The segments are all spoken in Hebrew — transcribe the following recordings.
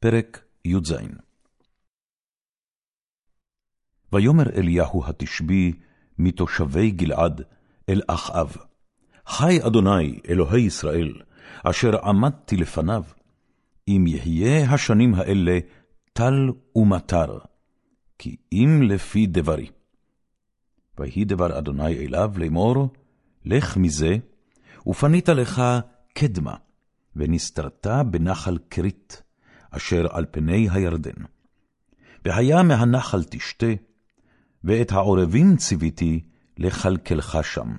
פרק י"ז ויאמר אליהו התשבי מתושבי גלעד אל אחאב, חי אדוני אלוהי ישראל, אשר עמדתי לפניו, אם יהיה השנים האלה טל ומטר, כי אם לפי דברי. ויהי דבר אדוני אליו לאמור, לך מזה, ופנית לך קדמה, ונסתרת בנחל כרית, אשר על פני הירדן. והיה מהנחל תשתה, ואת העורבים ציוויתי לכלכלך שם.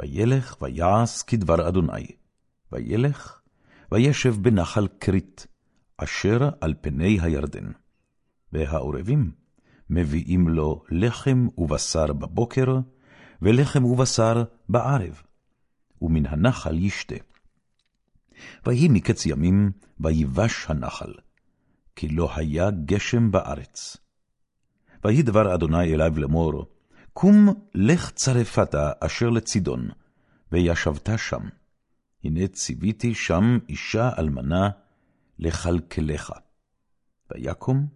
וילך ויעש כדבר אדוני, וילך וישב בנחל כרית, אשר על פני הירדן. והעורבים מביאים לו לחם ובשר בבוקר, ולחם ובשר בערב, ומן הנחל ישתה. ויהי מקץ ימים, ויבש הנחל, כי לא היה גשם בארץ. ויהי דבר אדוני אליו לאמור, קום לך צרפת אשר לצידון, וישבת שם. הנה ציוויתי שם אישה אלמנה לכלכלך. ויקום,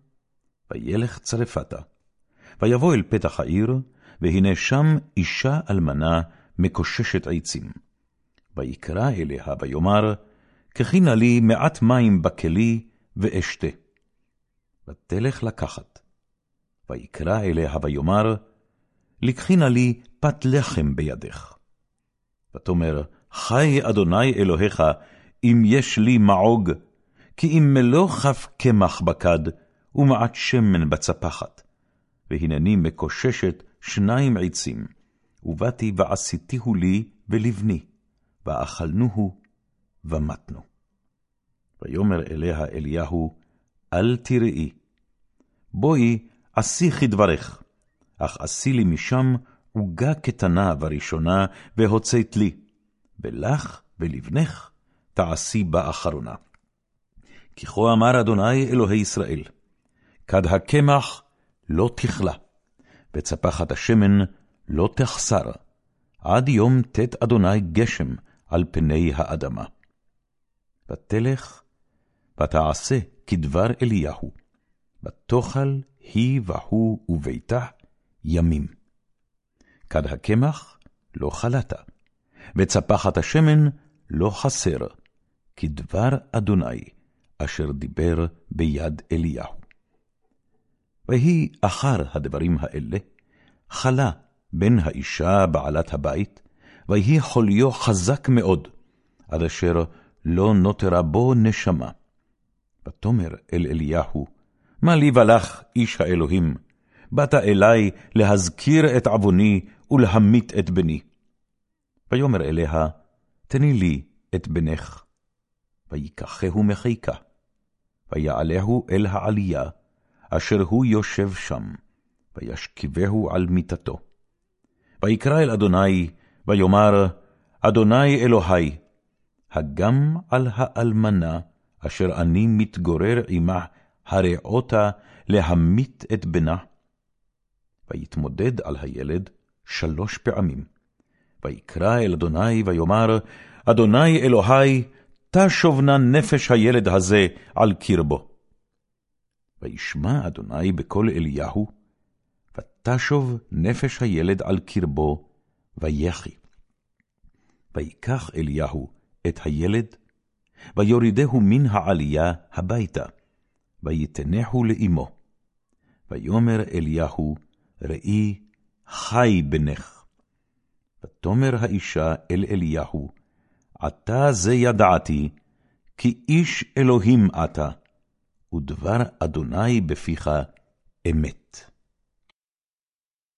וילך צרפת. ויבוא אל פתח העיר, והנה שם אישה אלמנה מקוששת עצים. ויקרא אליה, ויאמר, קחי נא לי מעט מים בכלי, ואשתה. ותלך לקחת. ויקרא אליה, ויאמר, לקחי נא לי פת לחם בידך. ותאמר, חי אדוני אלוהיך, אם יש לי מעוג, כי אם מלוא כף קמח בכד, ומעט שמן בצפחת. והנני מקוששת שניים עצים, ובאתי ועשיתיהו לי ולבני, ואכלנוהו ומתנו. ויאמר אליה אליהו, אל תראי, בואי עשי כדברך, אך עשי לי משם עוגה קטנה בראשונה, והוצאת לי, ולך ולבנך תעשי באחרונה. כי כה אמר אדוני אלוהי ישראל, כד הקמח לא תכלה, וצפחת השמן לא תחסר, עד יום ט' אדוני גשם על פני האדמה. ותלך, ותעשה כדבר אליהו, ותאכל היא והוא וביתה ימים. כד הקמח לא חלת, וצפחת השמן לא חסר, כדבר אדוני, אשר דיבר ביד אליהו. ויהי אחר הדברים האלה, חלה בן האישה בעלת הבית, ויהי חוליו חזק מאוד, עד אשר לא נותרה בו נשמה. ותאמר אל אליהו, מה לי ולך, איש האלוהים? באת אלי להזכיר את עווני ולהמית את בני. ויאמר אליה, תני לי את בנך. ויקחהו מחיקה, ויעלהו אל העלייה, אשר הוא יושב שם, וישכיבהו על מיטתו. ויקרא אל אדוני, ויאמר, אדוני אלוהי, הגם על האלמנה, אשר אני מתגורר עמה, הרעותה להמית את בנה. ויתמודד על הילד שלוש פעמים. ויקרא אל אדוני, ויאמר, אדוני אלוהי, תשוב נא נפש הילד הזה על קרבו. וישמע אדוני בקול אליהו, ותשוב נפש הילד על קרבו, ויחי. ויקח אליהו את הילד, ויורידהו מן העלייה הביתה, ויתנהו לאמו. ויאמר אליהו, ראי, חי בנך. ותאמר האישה אל אליהו, עתה זה ידעתי, כי איש אלוהים אתה, ודבר אדוני בפיך אמת.